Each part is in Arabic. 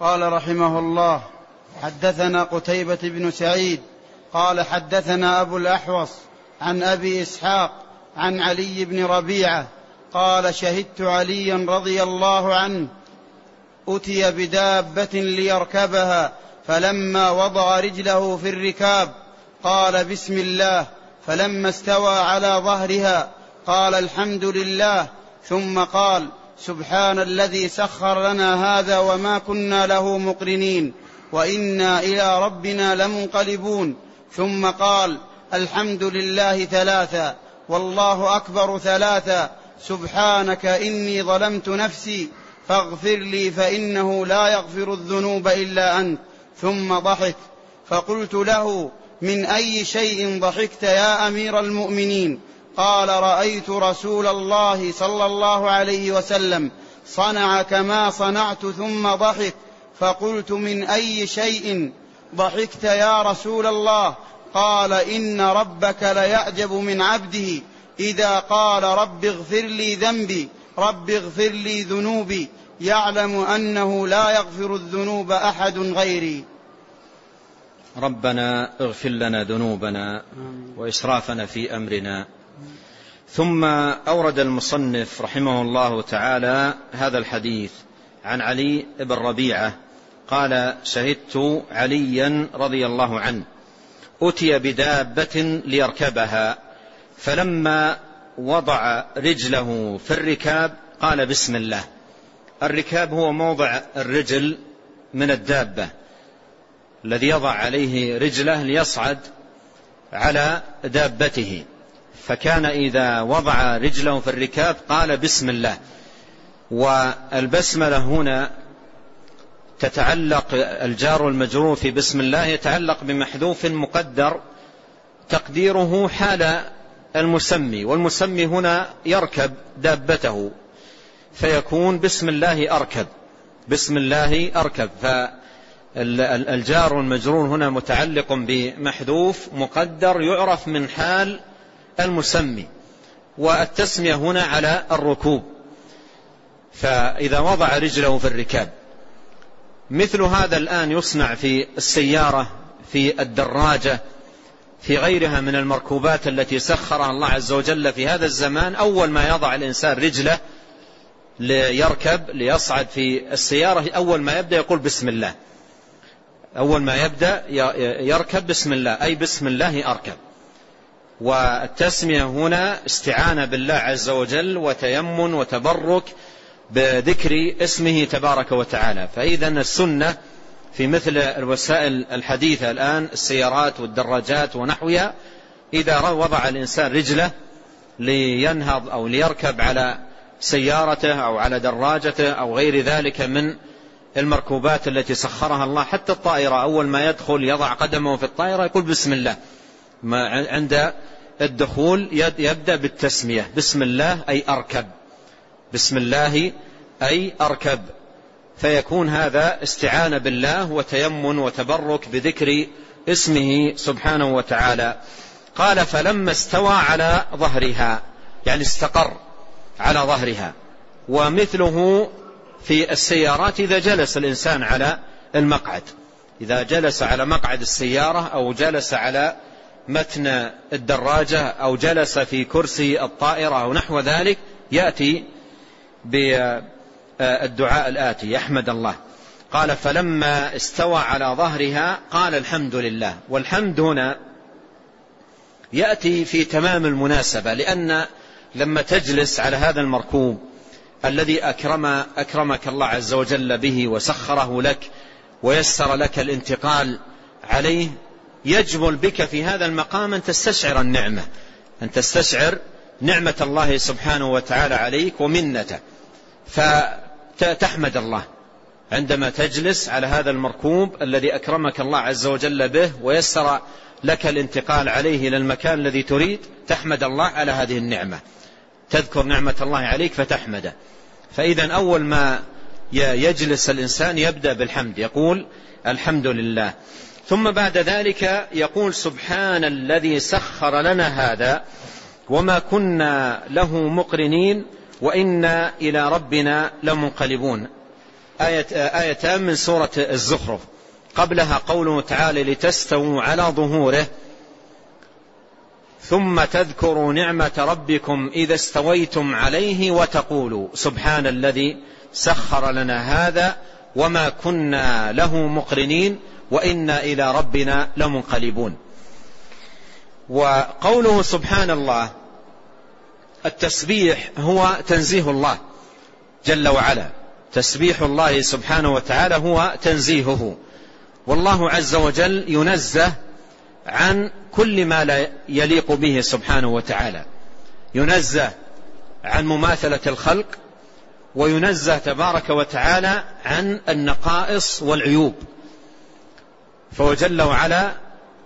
قال رحمه الله حدثنا قتيبة بن سعيد قال حدثنا أبو الأحوص عن أبي إسحاق عن علي بن ربيعة قال شهدت عليا رضي الله عنه أتي بدابة ليركبها فلما وضع رجله في الركاب قال بسم الله فلما استوى على ظهرها قال الحمد لله ثم قال سبحان الذي سخر لنا هذا وما كنا له مقرنين وإنا إلى ربنا لمنقلبون. ثم قال الحمد لله ثلاثا والله أكبر ثلاثا. سبحانك إني ظلمت نفسي فاغفر لي فإنه لا يغفر الذنوب إلا أنت. ثم ضحك. فقلت له من أي شيء ضحكت يا أمير المؤمنين؟ قال رأيت رسول الله صلى الله عليه وسلم صنع كما صنعت ثم ضحك فقلت من أي شيء؟ ضحكت يا رسول الله. قال إن ربك ليعجب من عبده. إذا قال رب اغفر لي ذنبي رب اغفر لي ذنوبي يعلم أنه لا يغفر الذنوب أحد غيري. ربنا اغفر لنا ذنوبنا وإسرافنا في أمرنا. ثم أورد المصنف رحمه الله تعالى هذا الحديث عن علي بن ربيعة. قال شهدت عليا رضي الله عنه أتي بدابة ليركبها فلما وضع رجله في الركاب قال بسم الله. الركاب هو موضع الرجل من الدابة الذي يضع عليه رجله ليصعد على دابته. فكان إذا وضع رجله في الركاب قال بسم الله. والبسملة هنا تتعلق الجار والمجرور في بسم الله يتعلق بمحذوف مقدر تقديره حال المسمي والمسمي هنا يركب دابته فيكون بسم الله أركب بسم الله أركب. فالجار والمجرور هنا متعلق بمحذوف مقدر يعرف من حال المسمي والتسمية هنا على الركوب. فإذا وضع رجله في الركاب مثل هذا الآن يصنع في السيارة في الدراجة في غيرها من المركوبات التي سخرها الله عز وجل في هذا الزمان. أول ما يضع الإنسان رجله ليركب ليصعد في السيارة أول ما يبدأ يقول بسم الله. أول ما يبدأ يركب بسم الله أي بسم الله أركب. والتسمية هنا استعانة بالله عز وجل وتيمن وتبرك بذكر اسمه تبارك وتعالى. فإذا السنة في مثل الوسائل الحديثة الآن السيارات والدراجات ونحوها إذا وضع الإنسان رجله لينهض أو ليركب على سيارته أو على دراجته أو غير ذلك من المركوبات التي سخرها الله حتى الطائرة أول ما يدخل يضع قدمه في الطائرة يقول بسم الله. ما عند الدخول يبدأ بالتسمية. بسم الله أي أركب. بسم الله أي أركب. فيكون هذا استعانة بالله وتيمن وتبرك بذكر اسمه سبحانه وتعالى. قال فلما استوى على ظهرها. يعني استقر على ظهرها. ومثله في السيارات إذا جلس الإنسان على المقعد. إذا جلس على مقعد السيارة أو جلس على متن الدراجة أو جلس في كرسي الطائرة أو نحو ذلك يأتي بالدعاء الآتي يحمد الله. قال فلما استوى على ظهرها قال الحمد لله. والحمد هنا يأتي في تمام المناسبة لأن لما تجلس على هذا المركوب الذي أكرم أكرمك الله عز وجل به وسخره لك ويسر لك الانتقال عليه يجمل بك في هذا المقام أن تستشعر النعمة أن تستشعر نعمة الله سبحانه وتعالى عليك ومنته. فتحمد الله عندما تجلس على هذا المركوب الذي أكرمك الله عز وجل به ويسر لك الانتقال عليه إلى المكان الذي تريد تحمد الله على هذه النعمة. تذكر نعمة الله عليك فتحمده. فإذا أول ما يجلس الإنسان يبدأ بالحمد يقول الحمد لله. ثم بعد ذلك يقول سبحان الذي سخر لنا هذا وما كنا له مقرنين وإنا إلى ربنا لمنقلبون. آية آيتان من سورة الزخرف. قبلها قوله تعالى لتستووا على ظهوره. ثم تذكروا نعمة ربكم إذا استويتم عليه وتقولوا سبحان الذي سخر لنا هذا وما كنا له مقرنين وإنا إلى ربنا لمنقلبون. وقوله سبحان الله التسبيح هو تنزيه الله جل وعلا. تسبيح الله سبحانه وتعالى هو تنزيهه. والله عز وجل ينزه عن كل ما لا يليق به سبحانه وتعالى. ينزه عن مماثلة الخلق وينزه تبارك وتعالى عن النقائص والعيوب. فهو جل وعلا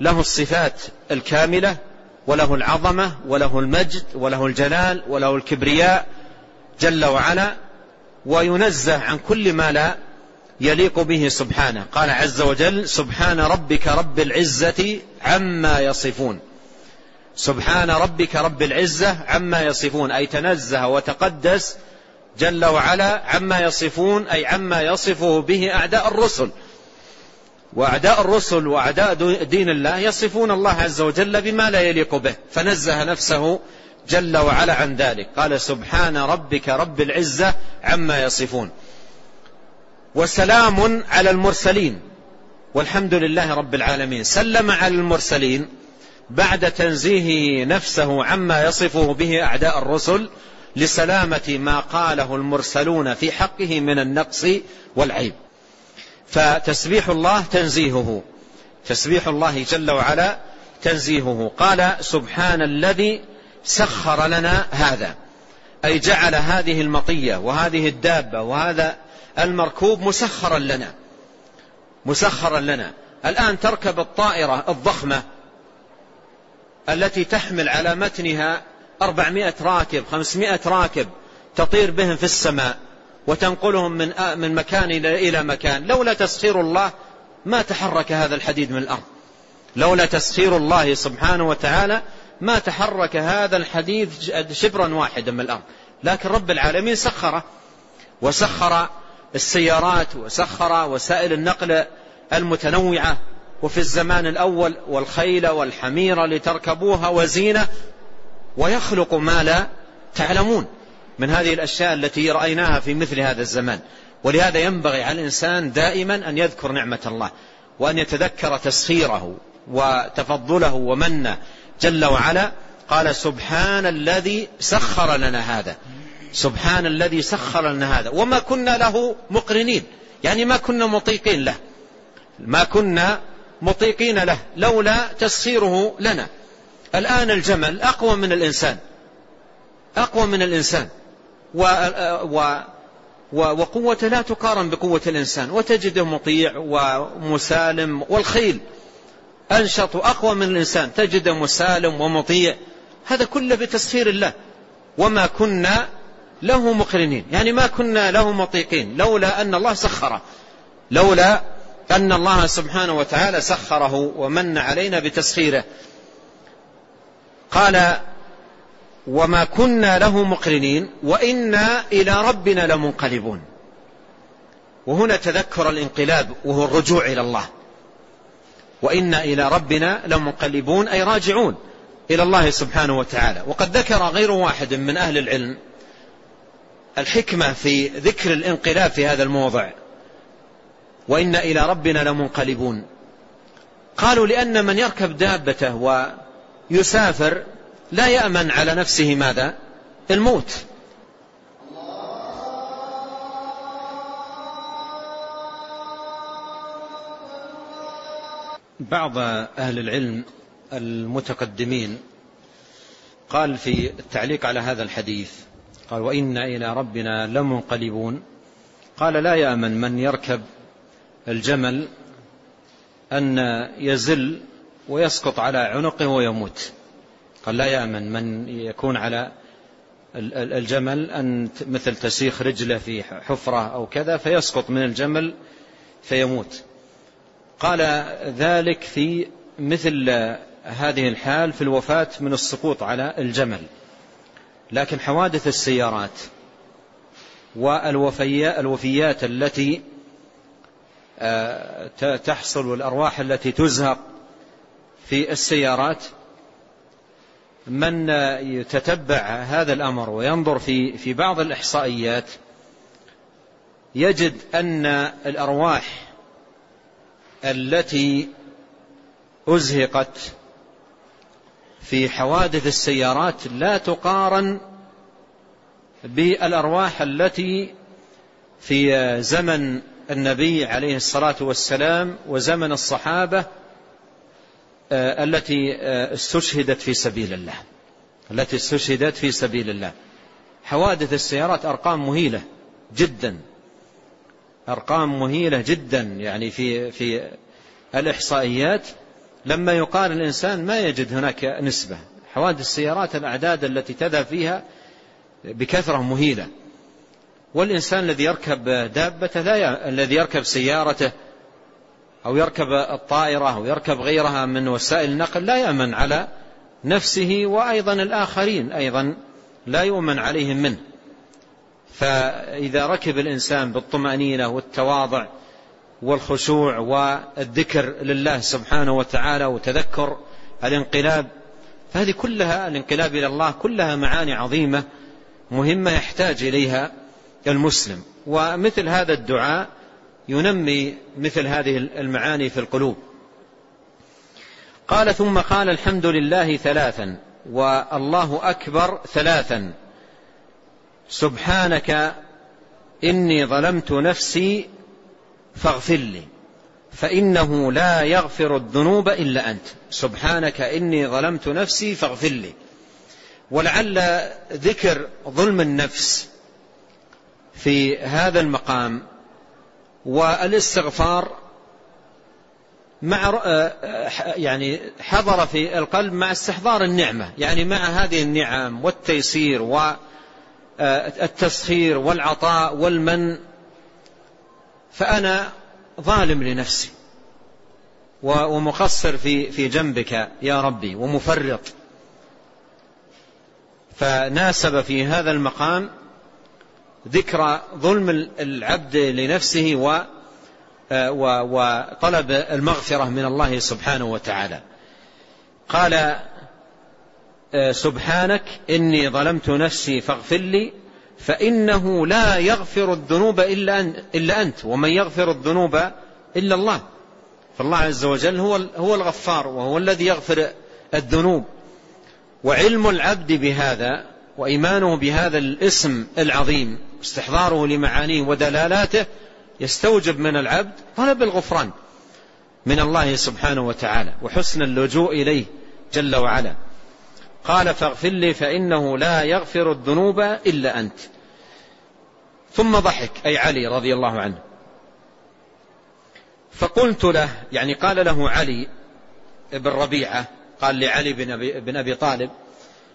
له الصفات الكاملة وله العظمة وله المجد وله الجلال وله الكبرياء جل وعلا وينزه عن كل ما لا يليق به سبحانه. قال عز وجل سبحان ربك رب العزة عما يصفون. سبحان ربك رب العزة عما يصفون أي تنزه وتقدس جل وعلا عما يصفون أي عما يصفه به أعداء الرسل. وأعداء الرسل وأعداء دين الله يصفون الله عز وجل بما لا يليق به. فنزه نفسه جل وعلا عن ذلك. قال سبحان ربك رب العزة عما يصفون. وسلام على المرسلين. والحمد لله رب العالمين. سلم على المرسلين بعد تنزيهه نفسه عما يصفه به أعداء الرسل لسلامة ما قاله المرسلون في حقه من النقص والعيب. فتسبيح الله تنزيهه. تسبيح الله جل وعلا تنزيهه. قال سبحان الذي سخر لنا هذا. أي جعل هذه المطية وهذه الدابة وهذا المركوب مسخرا لنا. مسخرا لنا. الآن تركب الطائرة الضخمة التي تحمل على متنها أربعمائة راكب خمسمائة راكب تطير بهم في السماء. وتنقلهم من من مكان إلى مكان. لولا تسخير الله ما تحرك هذا الحديد من الأرض. لولا تسخير الله سبحانه وتعالى ما تحرك هذا الحديد شبرا واحدا من الأرض. لكن رب العالمين سخره. وسخر السيارات وسخر وسائل النقل المتنوعة. وفي الزمان الأول والخيل والحمير لتركبوها وزينة. ويخلق ما لا تعلمون. من هذه الأشياء التي رأيناها في مثل هذا الزمان. ولهذا ينبغي على الإنسان دائما أن يذكر نعمة الله وأن يتذكر تسخيره وتفضله ومنه جل وعلا. قال سبحان الذي سخر لنا هذا. سبحان الذي سخر لنا هذا. وما كنا له مقرنين. يعني ما كنا مطيقين له. ما كنا مطيقين له. لولا تسخيره لنا. الآن الجمل أقوى من الإنسان. أقوى من الإنسان. و و وقوته لا تقارن بقوة الإنسان وتجده مطيع ومسالم والخيل. أنشط وأقوى من الإنسان تجده مسالم ومطيع. هذا كله بتسخير الله. وما كنا له مقرنين. يعني ما كنا له مطيقين. لولا أن الله سخره. لولا أن الله سبحانه وتعالى سخره ومن علينا بتسخيره. قال وما كنا له مقرنين وإنا إلى ربنا لمنقلبون. وهنا تذكر الانقلاب وهو الرجوع إلى الله. وإنا إلى ربنا لمنقلبون أي راجعون إلى الله سبحانه وتعالى. وقد ذكر غير واحد من أهل العلم الحكمة في ذكر الانقلاب في هذا الموضع. وإن إلى ربنا لمنقلبون. قالوا لأن من يركب دابته ويسافر لا يأمن على نفسه ماذا؟ الموت. بعض أهل العلم المتقدمين قال في التعليق على هذا الحديث قال وإنا إلى ربنا لمنقلبون. قال لا يأمن من يركب الجمل أن يزل ويسقط على عنقه ويموت. قال لا يأمن من يكون على الجمل أن مثل تسيخ رجله في حفرة أو كذا فيسقط من الجمل فيموت. قال ذلك في مثل هذه الحال في الوفاة من السقوط على الجمل. لكن حوادث السيارات والوفيات التي آه، تحصل والأرواح التي تزهق في السيارات من يتتبع هذا الأمر وينظر في في بعض الإحصائيات يجد أن الأرواح التي أزهقت في حوادث السيارات لا تقارن بالأرواح التي في زمن النبي عليه الصلاة والسلام وزمن الصحابة التي آه، استشهدت في سبيل الله. التي استشهدت في سبيل الله. حوادث السيارات أرقام مهيلة جدا. أرقام مهيلة جدا. يعني في في الإحصائيات لما يقال الإنسان ما يجد هناك نسبة. حوادث السيارات الأعداد التي تذهب فيها بكثرة مهيلة. والإنسان الذي يركب دابته لا ي... الذي يركب سيارته أو يركب الطائرة أو يركب غيرها من وسائل النقل لا يأمن على نفسه وأيضا الآخرين أيضا لا يؤمن عليهم منه. فإذا ركب الإنسان بالطمأنينة والتواضع والخشوع والذكر لله سبحانه وتعالى وتذكر الانقلاب فهذه كلها الانقلاب إلى الله كلها معاني عظيمة مهمة يحتاج إليها المسلم. ومثل هذا الدعاء ينمي مثل هذه المعاني في القلوب. قال ثم قال الحمد لله ثلاثا والله أكبر ثلاثا. سبحانك إني ظلمت نفسي فاغفر لي فإنه لا يغفر الذنوب إلا أنت. سبحانك إني ظلمت نفسي فاغفر لي. ولعل ذكر ظلم النفس في هذا المقام والاستغفار مع يعني حضر في القلب مع استحضار النعمة يعني مع هذه النعم والتيسير والتسخير والعطاء والمن فأنا ظالم لنفسي ومقصر في في جنبك يا ربي ومفرط. فناسب في هذا المقام ذكر ظلم العبد لنفسه آه، وطلب المغفرة من الله سبحانه وتعالى. قال آه، سبحانك إني ظلمت نفسي فاغفر لي فإنه لا يغفر الذنوب إلا أنت ومن يغفر الذنوب إلا الله. فالله عز وجل هو هو الغفار وهو الذي يغفر الذنوب. وعلم العبد بهذا وإيمانه بهذا الاسم العظيم استحضاره لمعانيه ودلالاته يستوجب من العبد طلب الغفران من الله سبحانه وتعالى وحسن اللجوء إليه جل وعلا. قال فاغفر لي فإنه لا يغفر الذنوب إلا أنت. ثم ضحك أي علي رضي الله عنه. فقلت له يعني قال له علي بن ربيعة قال لعلي بن أبي, بن أبي طالب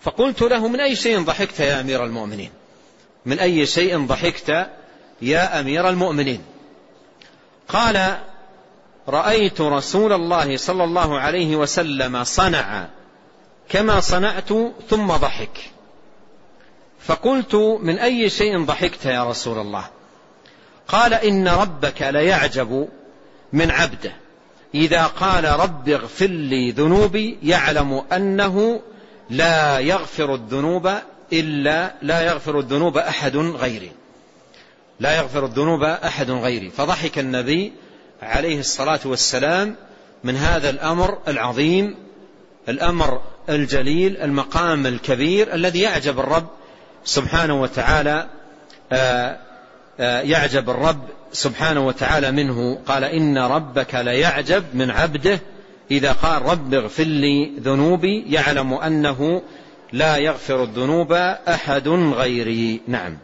فقلت له من أي شيء ضحكت يا أمير المؤمنين؟ من أي شيء ضحكت يا أمير المؤمنين. قال رأيت رسول الله صلى الله عليه وسلم صنع كما صنعت ثم ضحك. فقلت من أي شيء ضحكت يا رسول الله؟ قال إن ربك ليعجب من عبده. إذا قال رب اغفر لي ذنوبي يعلم أنه لا يغفر الذنوب إلا لا يغفر الذنوب أحد غيري. لا يغفر الذنوب أحد غيري. فضحك النبي عليه الصلاة والسلام من هذا الأمر العظيم الأمر الجليل المقام الكبير الذي يعجب الرب سبحانه وتعالى آه، آه، يعجب الرب سبحانه وتعالى منه. قال إن ربك ليعجب من عبده إذا قال رب اغفر لي ذنوبي يعلم أنه لا يغفر الذنوب أحد غيري. نعم.